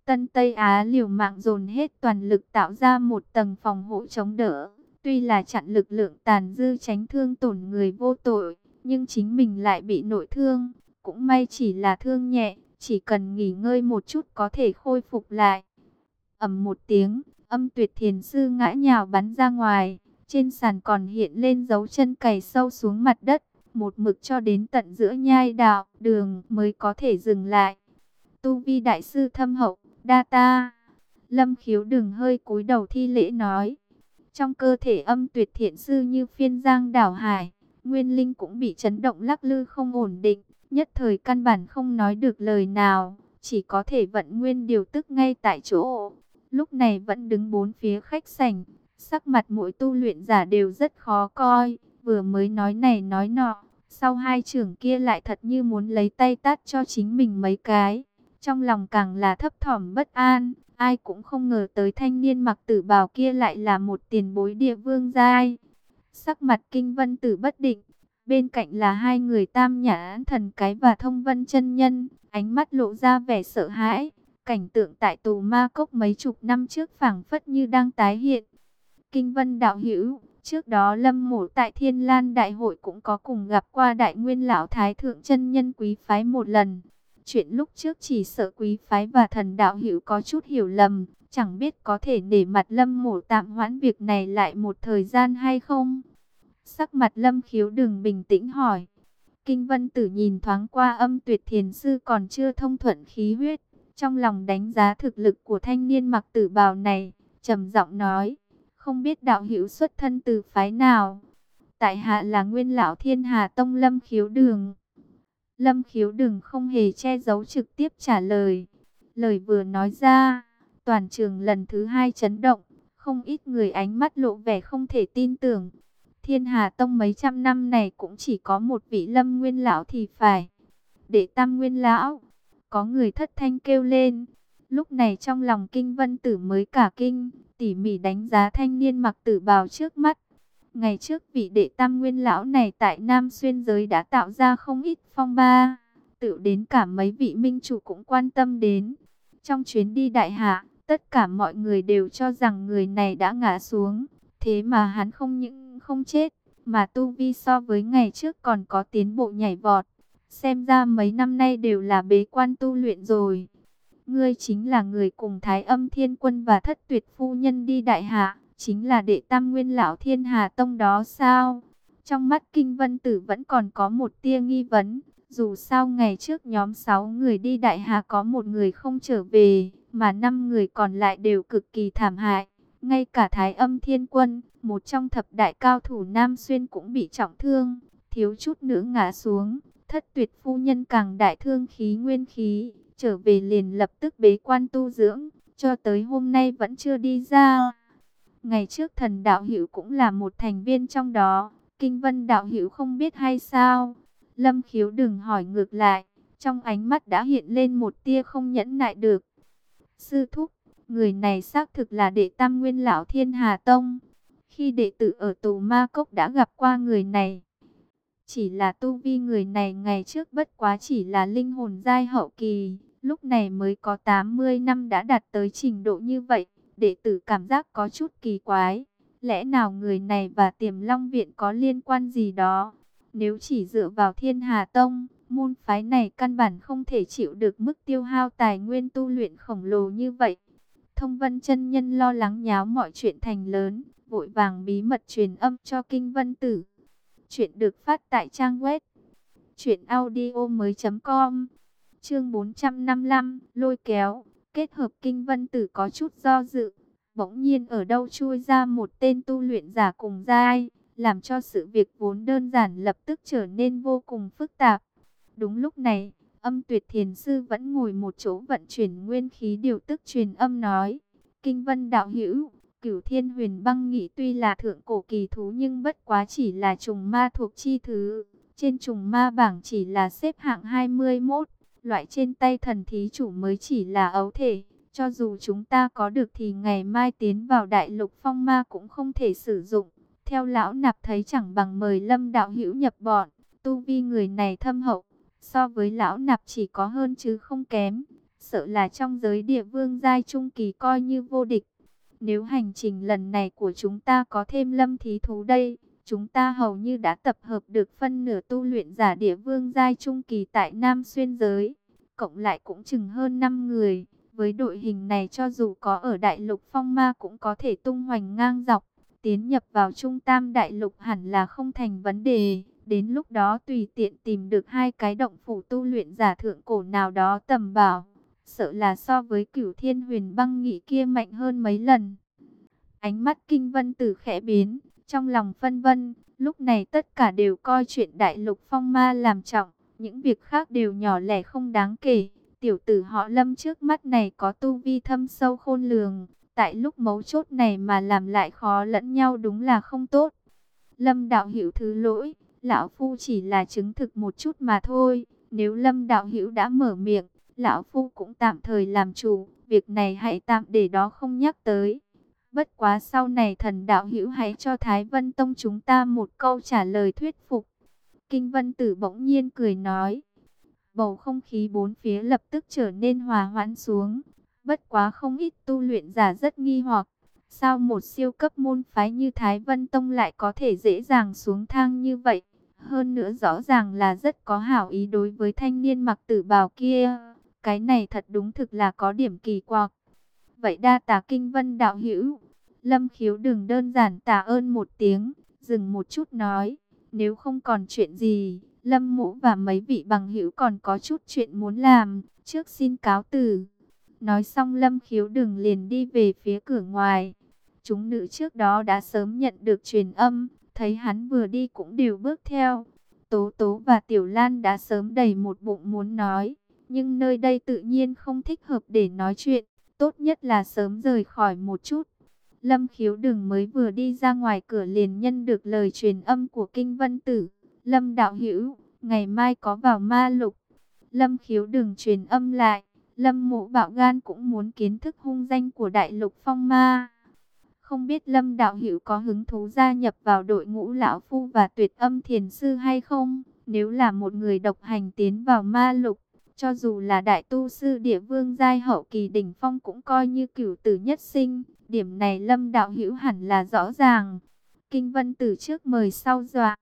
Tân Tây Á liều mạng dồn hết toàn lực tạo ra một tầng phòng hộ chống đỡ. Tuy là chặn lực lượng tàn dư tránh thương tổn người vô tội, nhưng chính mình lại bị nội thương. Cũng may chỉ là thương nhẹ, chỉ cần nghỉ ngơi một chút có thể khôi phục lại. ầm một tiếng, âm tuyệt thiền sư ngã nhào bắn ra ngoài. Trên sàn còn hiện lên dấu chân cày sâu xuống mặt đất. Một mực cho đến tận giữa nhai đạo, đường mới có thể dừng lại. Tu vi đại sư thâm hậu, đa ta. Lâm khiếu đừng hơi cúi đầu thi lễ nói. Trong cơ thể âm tuyệt thiện sư như phiên giang đảo hải, nguyên linh cũng bị chấn động lắc lư không ổn định, nhất thời căn bản không nói được lời nào, chỉ có thể vận nguyên điều tức ngay tại chỗ. Lúc này vẫn đứng bốn phía khách sảnh, sắc mặt mỗi tu luyện giả đều rất khó coi, vừa mới nói này nói nọ, sau hai trưởng kia lại thật như muốn lấy tay tát cho chính mình mấy cái. Trong lòng càng là thấp thỏm bất an, ai cũng không ngờ tới thanh niên mặc tử bào kia lại là một tiền bối địa vương giai. Sắc mặt kinh vân tử bất định, bên cạnh là hai người tam nhã thần cái và thông vân chân nhân, ánh mắt lộ ra vẻ sợ hãi. Cảnh tượng tại tù ma cốc mấy chục năm trước phảng phất như đang tái hiện. Kinh vân đạo hữu trước đó lâm mổ tại thiên lan đại hội cũng có cùng gặp qua đại nguyên lão thái thượng chân nhân quý phái một lần. Chuyện lúc trước chỉ sợ quý phái và thần đạo hữu có chút hiểu lầm, chẳng biết có thể để mặt lâm mổ tạm hoãn việc này lại một thời gian hay không. Sắc mặt lâm khiếu đừng bình tĩnh hỏi. Kinh vân tử nhìn thoáng qua âm tuyệt thiền sư còn chưa thông thuận khí huyết. Trong lòng đánh giá thực lực của thanh niên mặc tử bào này, trầm giọng nói, không biết đạo hữu xuất thân từ phái nào. Tại hạ là nguyên lão thiên hà tông lâm khiếu đường. Lâm khiếu đường không hề che giấu trực tiếp trả lời. Lời vừa nói ra, toàn trường lần thứ hai chấn động, không ít người ánh mắt lộ vẻ không thể tin tưởng. Thiên Hà Tông mấy trăm năm này cũng chỉ có một vị lâm nguyên lão thì phải. Để tam nguyên lão, có người thất thanh kêu lên. Lúc này trong lòng kinh vân tử mới cả kinh, tỉ mỉ đánh giá thanh niên mặc tử bào trước mắt. Ngày trước vị đệ tam nguyên lão này tại Nam Xuyên giới đã tạo ra không ít phong ba. Tự đến cả mấy vị minh chủ cũng quan tâm đến. Trong chuyến đi đại hạ, tất cả mọi người đều cho rằng người này đã ngã xuống. Thế mà hắn không những không chết, mà tu vi so với ngày trước còn có tiến bộ nhảy vọt. Xem ra mấy năm nay đều là bế quan tu luyện rồi. Ngươi chính là người cùng Thái âm thiên quân và thất tuyệt phu nhân đi đại hạ chính là đệ tam nguyên lão thiên hà tông đó sao? Trong mắt kinh vân tử vẫn còn có một tia nghi vấn, dù sao ngày trước nhóm 6 người đi đại hà có một người không trở về, mà năm người còn lại đều cực kỳ thảm hại. Ngay cả Thái âm thiên quân, một trong thập đại cao thủ Nam Xuyên cũng bị trọng thương, thiếu chút nữa ngã xuống. Thất tuyệt phu nhân càng đại thương khí nguyên khí, trở về liền lập tức bế quan tu dưỡng, cho tới hôm nay vẫn chưa đi ra. Ngày trước thần đạo hữu cũng là một thành viên trong đó. Kinh vân đạo hữu không biết hay sao? Lâm khiếu đừng hỏi ngược lại. Trong ánh mắt đã hiện lên một tia không nhẫn nại được. Sư thúc, người này xác thực là đệ tam nguyên lão thiên hà tông. Khi đệ tử ở tù ma cốc đã gặp qua người này. Chỉ là tu vi người này ngày trước bất quá chỉ là linh hồn giai hậu kỳ. Lúc này mới có 80 năm đã đạt tới trình độ như vậy đệ tử cảm giác có chút kỳ quái. Lẽ nào người này và tiềm long viện có liên quan gì đó? Nếu chỉ dựa vào thiên hà tông, môn phái này căn bản không thể chịu được mức tiêu hao tài nguyên tu luyện khổng lồ như vậy. Thông vân chân nhân lo lắng nháo mọi chuyện thành lớn, vội vàng bí mật truyền âm cho kinh vân tử. Chuyện được phát tại trang web audio mới.com Chương 455, lôi kéo kết hợp kinh vân tử có chút do dự. Bỗng nhiên ở đâu chui ra một tên tu luyện giả cùng giai, làm cho sự việc vốn đơn giản lập tức trở nên vô cùng phức tạp. Đúng lúc này, âm tuyệt thiền sư vẫn ngồi một chỗ vận chuyển nguyên khí điều tức truyền âm nói. Kinh vân đạo hữu, cửu thiên huyền băng nghị tuy là thượng cổ kỳ thú nhưng bất quá chỉ là trùng ma thuộc chi thứ. Trên trùng ma bảng chỉ là xếp hạng 21 loại trên tay thần thí chủ mới chỉ là ấu thể. Cho dù chúng ta có được thì ngày mai tiến vào đại lục phong ma cũng không thể sử dụng. Theo lão nạp thấy chẳng bằng mời lâm đạo hữu nhập bọn, tu vi người này thâm hậu, so với lão nạp chỉ có hơn chứ không kém. Sợ là trong giới địa vương giai trung kỳ coi như vô địch. Nếu hành trình lần này của chúng ta có thêm lâm thí thú đây, chúng ta hầu như đã tập hợp được phân nửa tu luyện giả địa vương giai trung kỳ tại Nam Xuyên Giới. Cộng lại cũng chừng hơn 5 người. Với đội hình này cho dù có ở đại lục phong ma cũng có thể tung hoành ngang dọc. Tiến nhập vào trung tam đại lục hẳn là không thành vấn đề. Đến lúc đó tùy tiện tìm được hai cái động phủ tu luyện giả thượng cổ nào đó tầm bảo. Sợ là so với cửu thiên huyền băng nghị kia mạnh hơn mấy lần. Ánh mắt kinh vân tử khẽ biến, trong lòng phân vân, lúc này tất cả đều coi chuyện đại lục phong ma làm trọng. Những việc khác đều nhỏ lẻ không đáng kể. Tiểu tử họ lâm trước mắt này có tu vi thâm sâu khôn lường. Tại lúc mấu chốt này mà làm lại khó lẫn nhau đúng là không tốt. Lâm đạo hữu thứ lỗi, lão phu chỉ là chứng thực một chút mà thôi. Nếu lâm đạo hữu đã mở miệng, lão phu cũng tạm thời làm chủ. Việc này hãy tạm để đó không nhắc tới. Bất quá sau này thần đạo hữu hãy cho Thái Vân Tông chúng ta một câu trả lời thuyết phục. Kinh Vân Tử bỗng nhiên cười nói. Bầu không khí bốn phía lập tức trở nên hòa hoãn xuống. Bất quá không ít tu luyện giả rất nghi hoặc. Sao một siêu cấp môn phái như Thái Vân Tông lại có thể dễ dàng xuống thang như vậy? Hơn nữa rõ ràng là rất có hảo ý đối với thanh niên mặc tử bào kia. Cái này thật đúng thực là có điểm kỳ quặc. Vậy đa tà kinh vân đạo hữu. Lâm khiếu đừng đơn giản tạ ơn một tiếng, dừng một chút nói. Nếu không còn chuyện gì, Lâm Mũ và mấy vị bằng hữu còn có chút chuyện muốn làm, trước xin cáo từ. Nói xong Lâm Khiếu đừng liền đi về phía cửa ngoài. Chúng nữ trước đó đã sớm nhận được truyền âm, thấy hắn vừa đi cũng đều bước theo. Tố Tố và Tiểu Lan đã sớm đầy một bụng muốn nói, nhưng nơi đây tự nhiên không thích hợp để nói chuyện, tốt nhất là sớm rời khỏi một chút. Lâm khiếu đừng mới vừa đi ra ngoài cửa liền nhân được lời truyền âm của Kinh Vân Tử. Lâm đạo hữu, ngày mai có vào ma lục. Lâm khiếu đừng truyền âm lại. Lâm mộ bạo gan cũng muốn kiến thức hung danh của đại lục phong ma. Không biết Lâm đạo hữu có hứng thú gia nhập vào đội ngũ lão phu và tuyệt âm thiền sư hay không? Nếu là một người độc hành tiến vào ma lục, cho dù là đại tu sư địa vương giai hậu kỳ đỉnh phong cũng coi như cửu tử nhất sinh. Điểm này Lâm đạo hữu hẳn là rõ ràng. Kinh Vân từ trước mời sau dọa.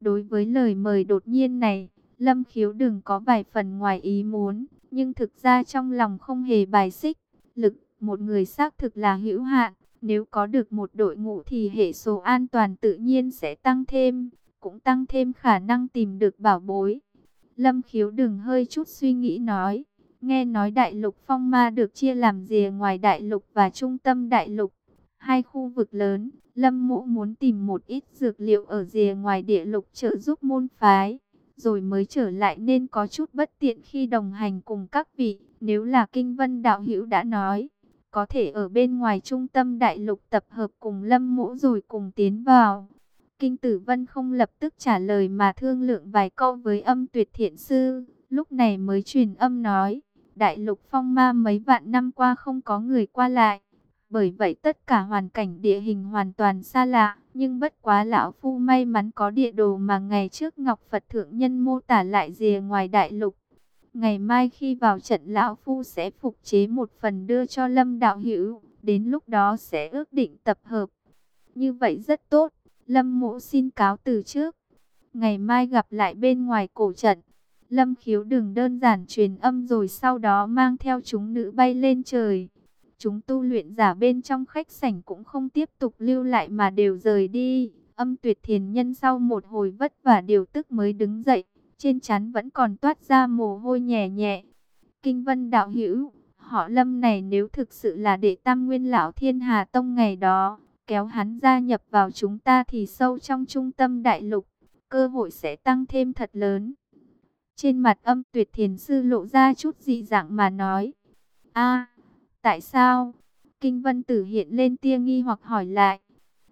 Đối với lời mời đột nhiên này, Lâm khiếu đừng có vài phần ngoài ý muốn, nhưng thực ra trong lòng không hề bài xích. Lực, một người xác thực là hữu hạn, nếu có được một đội ngũ thì hệ số an toàn tự nhiên sẽ tăng thêm, cũng tăng thêm khả năng tìm được bảo bối. Lâm khiếu đừng hơi chút suy nghĩ nói, nghe nói đại lục phong ma được chia làm rìa ngoài đại lục và trung tâm đại lục, hai khu vực lớn. Lâm mũ muốn tìm một ít dược liệu ở rìa ngoài địa lục trợ giúp môn phái, rồi mới trở lại nên có chút bất tiện khi đồng hành cùng các vị. Nếu là Kinh Vân Đạo Hữu đã nói, có thể ở bên ngoài trung tâm đại lục tập hợp cùng Lâm mũ rồi cùng tiến vào. Kinh Tử Vân không lập tức trả lời mà thương lượng vài câu với âm tuyệt thiện sư, lúc này mới truyền âm nói, đại lục phong ma mấy vạn năm qua không có người qua lại bởi vậy tất cả hoàn cảnh địa hình hoàn toàn xa lạ, nhưng bất quá lão phu may mắn có địa đồ mà ngày trước Ngọc Phật thượng nhân mô tả lại rìa ngoài đại lục. Ngày mai khi vào trận lão phu sẽ phục chế một phần đưa cho Lâm đạo hữu, đến lúc đó sẽ ước định tập hợp. Như vậy rất tốt, Lâm mộ xin cáo từ trước. Ngày mai gặp lại bên ngoài cổ trận. Lâm khiếu đừng đơn giản truyền âm rồi sau đó mang theo chúng nữ bay lên trời. Chúng tu luyện giả bên trong khách sảnh cũng không tiếp tục lưu lại mà đều rời đi. Âm tuyệt thiền nhân sau một hồi vất vả điều tức mới đứng dậy. Trên chắn vẫn còn toát ra mồ hôi nhẹ nhẹ. Kinh vân đạo hữu, họ lâm này nếu thực sự là đệ tam nguyên lão thiên hà tông ngày đó, kéo hắn gia nhập vào chúng ta thì sâu trong trung tâm đại lục, cơ hội sẽ tăng thêm thật lớn. Trên mặt âm tuyệt thiền sư lộ ra chút dị dạng mà nói. a Tại sao? Kinh Vân Tử hiện lên tia nghi hoặc hỏi lại.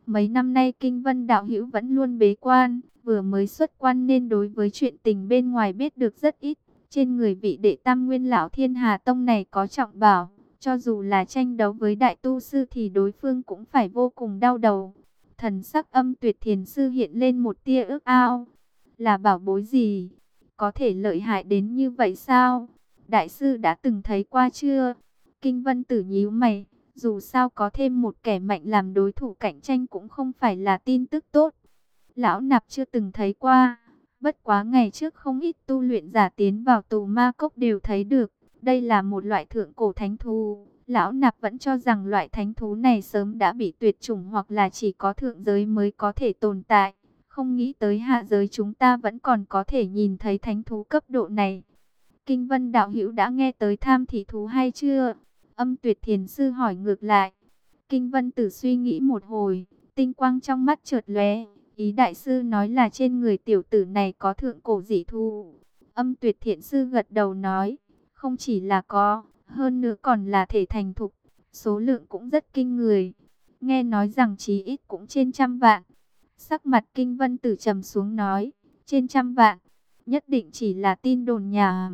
Mấy năm nay Kinh Vân Đạo Hữu vẫn luôn bế quan, vừa mới xuất quan nên đối với chuyện tình bên ngoài biết được rất ít. Trên người vị đệ tam nguyên lão thiên hà tông này có trọng bảo, cho dù là tranh đấu với đại tu sư thì đối phương cũng phải vô cùng đau đầu. Thần sắc âm tuyệt thiền sư hiện lên một tia ước ao. Là bảo bối gì? Có thể lợi hại đến như vậy sao? Đại sư đã từng thấy qua chưa? Kinh Vân Tử nhíu mày, Dù sao có thêm một kẻ mạnh làm đối thủ cạnh tranh cũng không phải là tin tức tốt. Lão nạp chưa từng thấy qua. Bất quá ngày trước không ít tu luyện giả tiến vào tù ma cốc đều thấy được. Đây là một loại thượng cổ thánh thú. Lão nạp vẫn cho rằng loại thánh thú này sớm đã bị tuyệt chủng hoặc là chỉ có thượng giới mới có thể tồn tại. Không nghĩ tới hạ giới chúng ta vẫn còn có thể nhìn thấy thánh thú cấp độ này. Kinh vân đạo hữu đã nghe tới tham thị thú hay chưa? Âm tuyệt thiền sư hỏi ngược lại. Kinh vân tử suy nghĩ một hồi, tinh quang trong mắt chợt lóe. Ý đại sư nói là trên người tiểu tử này có thượng cổ dị thu. Âm tuyệt thiện sư gật đầu nói, không chỉ là có, hơn nữa còn là thể thành thục, số lượng cũng rất kinh người. Nghe nói rằng chí ít cũng trên trăm vạn. Sắc mặt kinh vân tử trầm xuống nói, trên trăm vạn, nhất định chỉ là tin đồn nhà.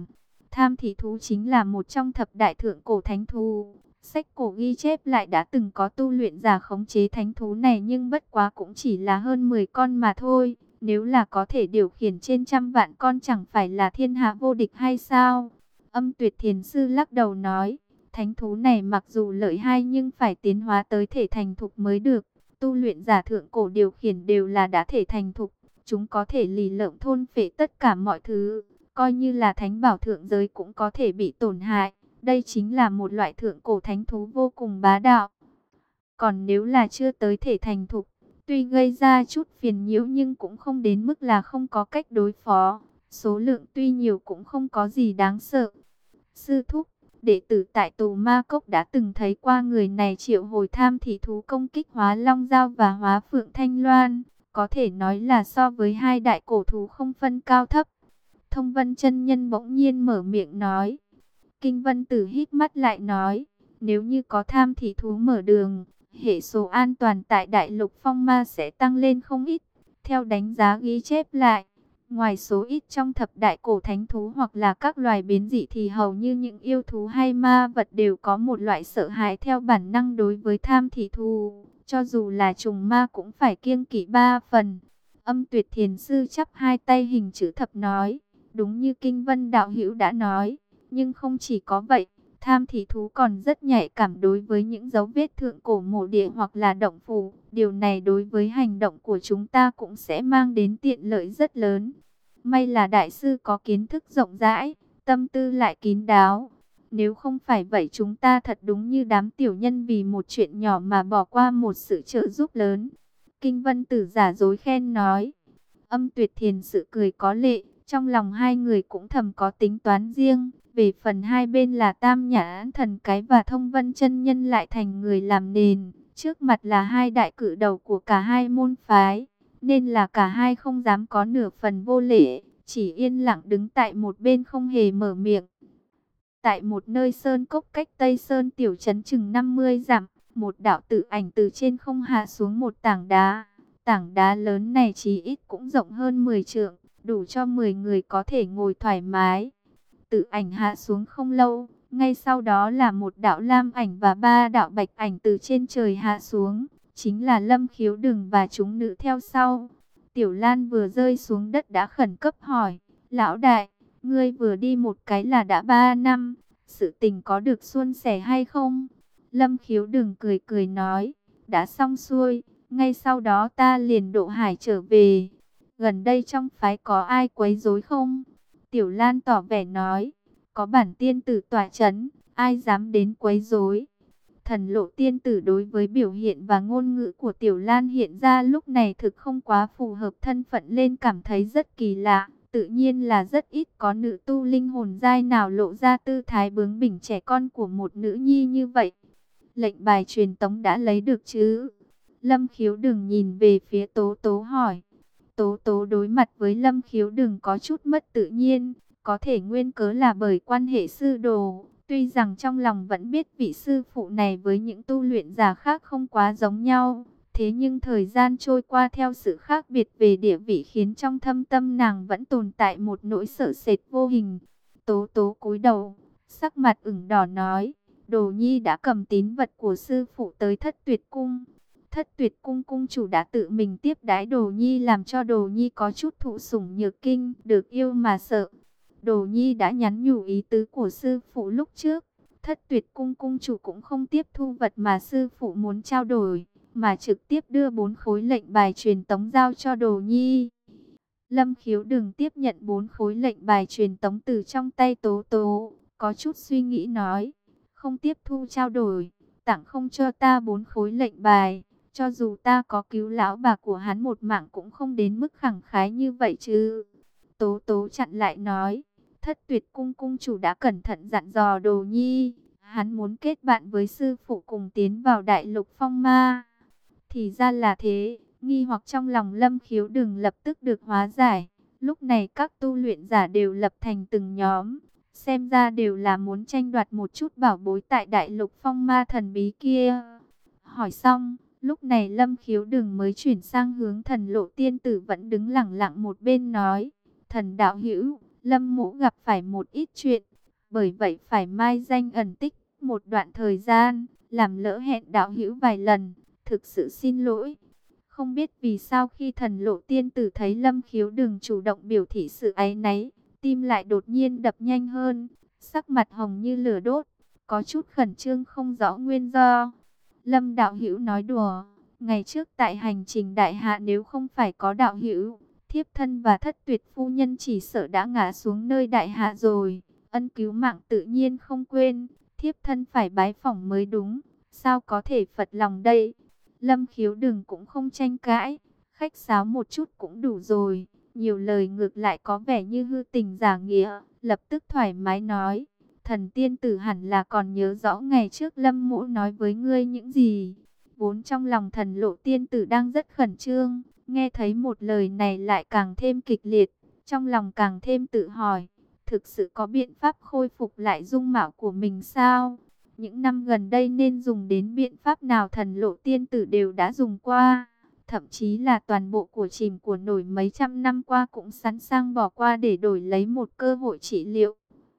Tham thị thú chính là một trong thập đại thượng cổ thánh thú. Sách cổ ghi chép lại đã từng có tu luyện giả khống chế thánh thú này nhưng bất quá cũng chỉ là hơn 10 con mà thôi. Nếu là có thể điều khiển trên trăm vạn con chẳng phải là thiên hạ vô địch hay sao? Âm tuyệt thiền sư lắc đầu nói, thánh thú này mặc dù lợi hai nhưng phải tiến hóa tới thể thành thục mới được. Tu luyện giả thượng cổ điều khiển đều là đã thể thành thục, chúng có thể lì lợm thôn phệ tất cả mọi thứ, coi như là thánh bảo thượng giới cũng có thể bị tổn hại. Đây chính là một loại thượng cổ thánh thú vô cùng bá đạo. Còn nếu là chưa tới thể thành thục, tuy gây ra chút phiền nhiễu nhưng cũng không đến mức là không có cách đối phó. Số lượng tuy nhiều cũng không có gì đáng sợ. Sư thúc, đệ tử tại tù ma cốc đã từng thấy qua người này triệu hồi tham thị thú công kích hóa long giao và hóa phượng thanh loan. Có thể nói là so với hai đại cổ thú không phân cao thấp. Thông vân chân nhân bỗng nhiên mở miệng nói. Kinh vân tử hít mắt lại nói. Nếu như có tham thị thú mở đường, hệ số an toàn tại đại lục phong ma sẽ tăng lên không ít. Theo đánh giá ghi chép lại, Ngoài số ít trong thập đại cổ thánh thú hoặc là các loài biến dị thì hầu như những yêu thú hay ma vật đều có một loại sợ hãi theo bản năng đối với tham thị thù. Cho dù là trùng ma cũng phải kiêng kỵ ba phần. Âm tuyệt thiền sư chắp hai tay hình chữ thập nói. Đúng như Kinh Vân Đạo Hữu đã nói. Nhưng không chỉ có vậy. Tham thị thú còn rất nhạy cảm đối với những dấu vết thượng cổ mộ địa hoặc là động phủ. Điều này đối với hành động của chúng ta cũng sẽ mang đến tiện lợi rất lớn. May là đại sư có kiến thức rộng rãi, tâm tư lại kín đáo. Nếu không phải vậy chúng ta thật đúng như đám tiểu nhân vì một chuyện nhỏ mà bỏ qua một sự trợ giúp lớn. Kinh vân tử giả dối khen nói. Âm tuyệt thiền sự cười có lệ, trong lòng hai người cũng thầm có tính toán riêng. Về phần hai bên là tam nhã thần cái và thông vân chân nhân lại thành người làm nền. Trước mặt là hai đại cử đầu của cả hai môn phái. Nên là cả hai không dám có nửa phần vô lễ. Chỉ yên lặng đứng tại một bên không hề mở miệng. Tại một nơi sơn cốc cách Tây Sơn tiểu trấn chừng 50 dặm. Một đạo tự ảnh từ trên không hạ xuống một tảng đá. Tảng đá lớn này chỉ ít cũng rộng hơn 10 trượng. Đủ cho 10 người có thể ngồi thoải mái tự ảnh hạ xuống không lâu, ngay sau đó là một đạo lam ảnh và ba đạo bạch ảnh từ trên trời hạ xuống, chính là Lâm Khiếu Đừng và chúng nữ theo sau. Tiểu Lan vừa rơi xuống đất đã khẩn cấp hỏi, lão đại, ngươi vừa đi một cái là đã ba năm, sự tình có được suôn sẻ hay không? Lâm Khiếu Đừng cười cười nói, đã xong xuôi, ngay sau đó ta liền độ hải trở về. Gần đây trong phái có ai quấy rối không? Tiểu Lan tỏ vẻ nói, có bản tiên tử tỏa chấn, ai dám đến quấy rối. Thần lộ tiên tử đối với biểu hiện và ngôn ngữ của Tiểu Lan hiện ra lúc này thực không quá phù hợp thân phận lên cảm thấy rất kỳ lạ. Tự nhiên là rất ít có nữ tu linh hồn dai nào lộ ra tư thái bướng bỉnh trẻ con của một nữ nhi như vậy. Lệnh bài truyền tống đã lấy được chứ? Lâm khiếu đừng nhìn về phía tố tố hỏi. Tố tố đối mặt với Lâm Khiếu đừng có chút mất tự nhiên, có thể nguyên cớ là bởi quan hệ sư đồ. Tuy rằng trong lòng vẫn biết vị sư phụ này với những tu luyện giả khác không quá giống nhau, thế nhưng thời gian trôi qua theo sự khác biệt về địa vị khiến trong thâm tâm nàng vẫn tồn tại một nỗi sợ sệt vô hình. Tố tố cúi đầu, sắc mặt ửng đỏ nói, đồ nhi đã cầm tín vật của sư phụ tới thất tuyệt cung thất tuyệt cung cung chủ đã tự mình tiếp đái đồ nhi làm cho đồ nhi có chút thụ sủng nhược kinh, được yêu mà sợ. Đồ nhi đã nhắn nhủ ý tứ của sư phụ lúc trước, Thất tuyệt cung cung chủ cũng không tiếp thu vật mà sư phụ muốn trao đổi, mà trực tiếp đưa bốn khối lệnh bài truyền tống giao cho đồ nhi. Lâm khiếu đừng tiếp nhận bốn khối lệnh bài truyền tống từ trong tay tố tố, có chút suy nghĩ nói, không tiếp thu trao đổi, tặng không cho ta bốn khối lệnh bài, cho dù ta có cứu lão bà của hắn một mạng cũng không đến mức khẳng khái như vậy chứ. Tố tố chặn lại nói, thất tuyệt cung cung chủ đã cẩn thận dặn dò đồ nhi, hắn muốn kết bạn với sư phụ cùng tiến vào đại lục phong ma. Thì ra là thế, nghi hoặc trong lòng lâm khiếu đừng lập tức được hóa giải. Lúc này các tu luyện giả đều lập thành từng nhóm, xem ra đều là muốn tranh đoạt một chút bảo bối tại đại lục phong ma thần bí kia. Hỏi xong, lúc này lâm khiếu đừng mới chuyển sang hướng thần lộ tiên tử vẫn đứng lặng lặng một bên nói. Thần đạo hữu, lâm mũ gặp phải một ít chuyện, bởi vậy phải mai danh ẩn tích một đoạn thời gian, làm lỡ hẹn đạo hữu vài lần, thực sự xin lỗi. Không biết vì sao khi thần lộ tiên tử thấy lâm khiếu đừng chủ động biểu thị sự áy náy, tim lại đột nhiên đập nhanh hơn, sắc mặt hồng như lửa đốt, có chút khẩn trương không rõ nguyên do. Lâm đạo hữu nói đùa, ngày trước tại hành trình đại hạ nếu không phải có đạo hữu, thiếp thân và thất tuyệt phu nhân chỉ sợ đã ngã xuống nơi đại hạ rồi, ân cứu mạng tự nhiên không quên, thiếp thân phải bái phỏng mới đúng, sao có thể phật lòng đây. Lâm khiếu đừng cũng không tranh cãi, khách sáo một chút cũng đủ rồi, nhiều lời ngược lại có vẻ như hư tình giả nghĩa, lập tức thoải mái nói. Thần tiên tử hẳn là còn nhớ rõ ngày trước lâm mũ nói với ngươi những gì. Vốn trong lòng thần lộ tiên tử đang rất khẩn trương, nghe thấy một lời này lại càng thêm kịch liệt, trong lòng càng thêm tự hỏi thực sự có biện pháp khôi phục lại dung mạo của mình sao? Những năm gần đây nên dùng đến biện pháp nào thần lộ tiên tử đều đã dùng qua. Thậm chí là toàn bộ của chìm của nổi mấy trăm năm qua cũng sẵn sàng bỏ qua để đổi lấy một cơ hội trị liệu.